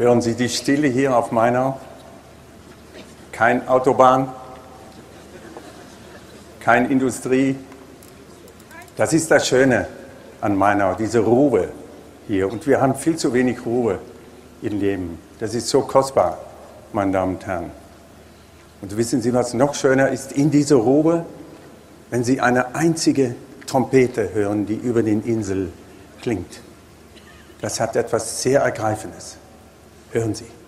Hören Sie die Stille hier auf meiner? Kein Autobahn, kein Industrie. Das ist das Schöne an meiner, diese Ruhe hier. Und wir haben viel zu wenig Ruhe im Leben. Das ist so kostbar, meine Damen und Herren. Und wissen Sie, was noch schöner ist in dieser Ruhe? Wenn Sie eine einzige Trompete hören, die über den Insel klingt. Das hat etwas sehr Ergreifendes. Hören Sie.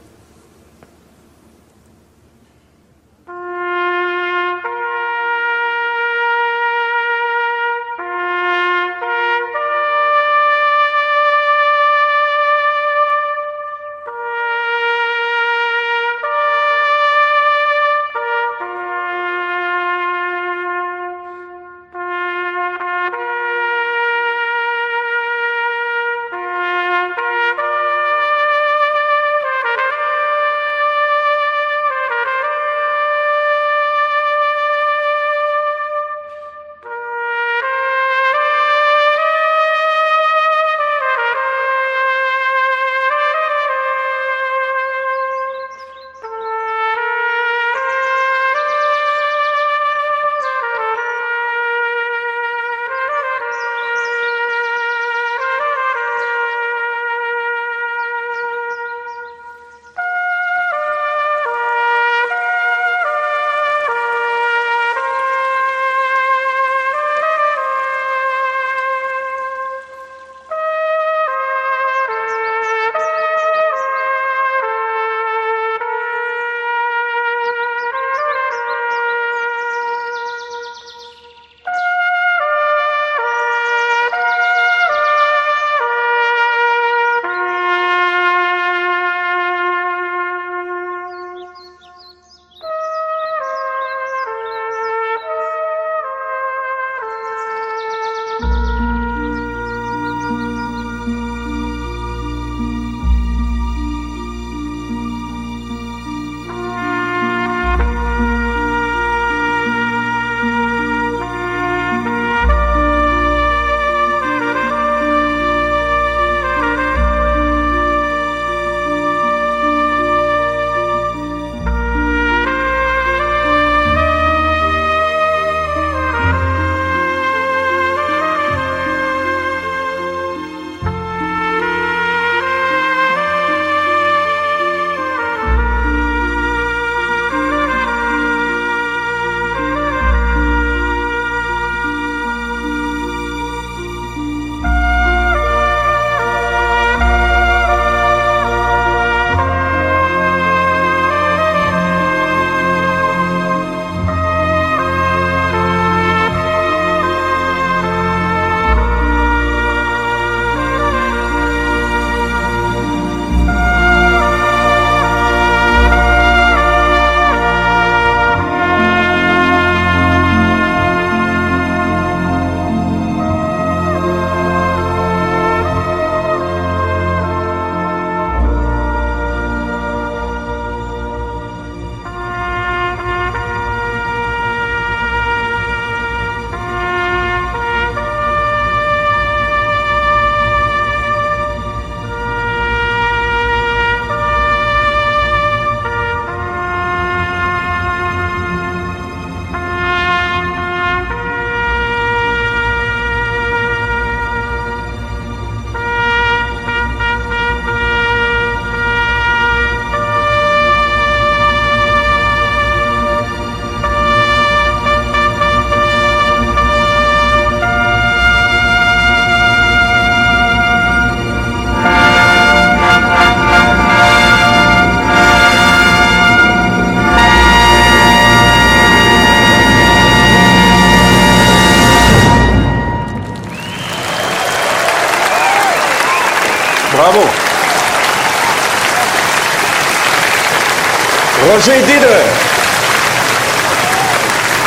Roger Didre.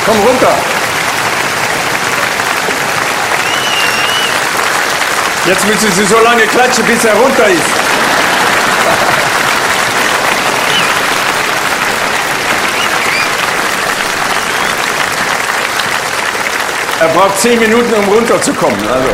Komm runter. Jetzt müssen Sie so lange klatschen, bis er runter ist. Er braucht zehn Minuten, um runterzukommen. Also.